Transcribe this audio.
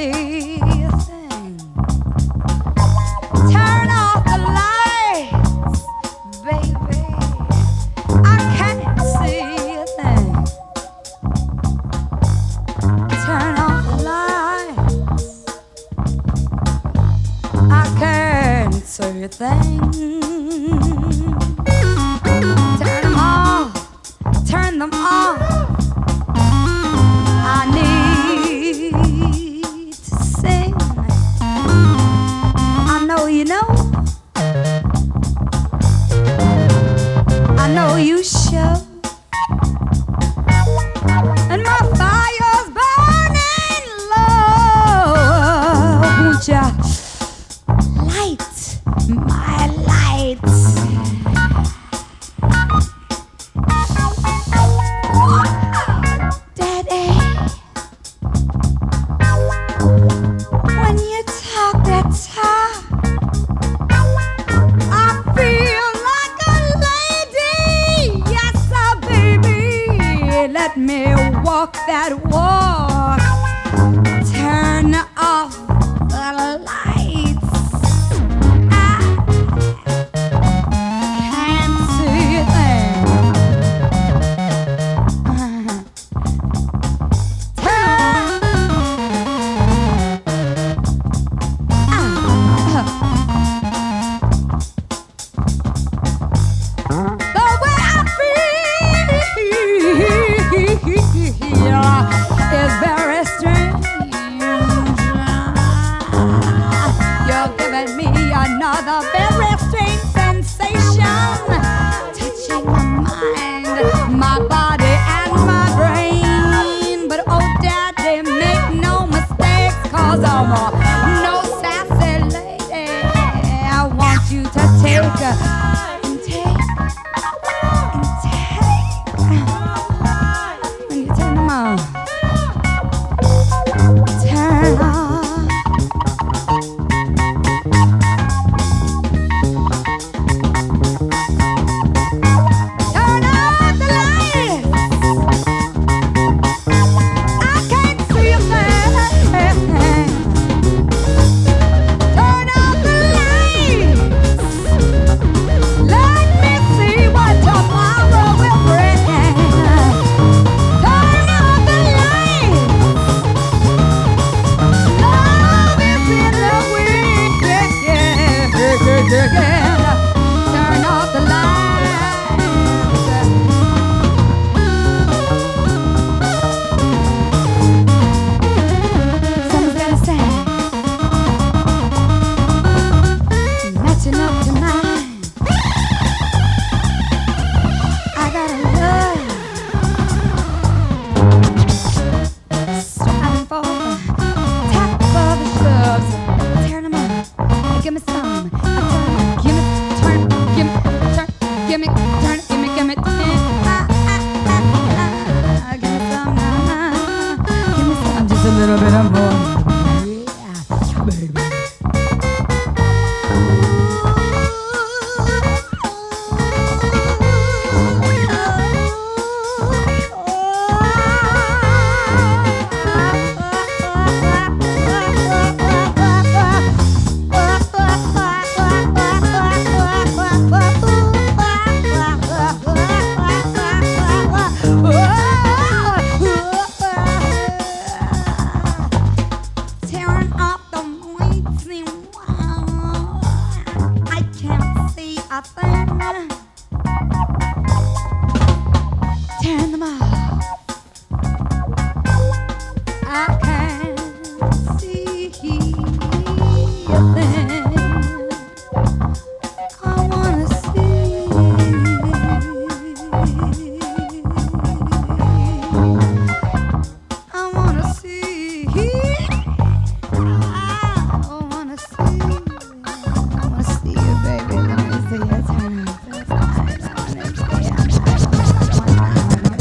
see you Let me walk that walk. Turn off the lights. 好的贝 Give me some. Give me turn. Give me turn. Give me turn. Give me give me. Ah, ah, ah, ah. Give me some. Give me some. Just a little bit of more. Nothing.